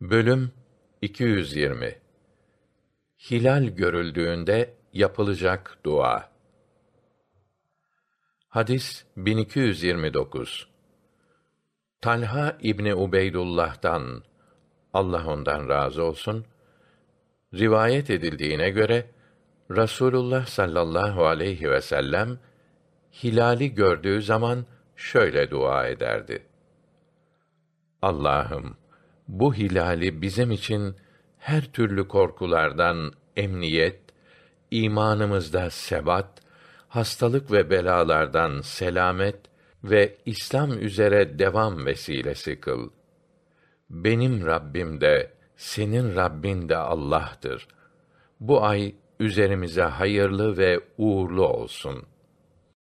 Bölüm 220 Hilal görüldüğünde yapılacak dua. Hadis 1229. Talha İbni Ubeydullah'tan Allah ondan razı olsun rivayet edildiğine göre Rasulullah sallallahu aleyhi ve sellem hilali gördüğü zaman şöyle dua ederdi. Allah'ım bu hilali bizim için her türlü korkulardan emniyet, imanımızda sebat, hastalık ve belalardan selamet ve İslam üzere devam vesilesi kıl. Benim Rabbim de senin Rabbin de Allah'tır. Bu ay üzerimize hayırlı ve uğurlu olsun.''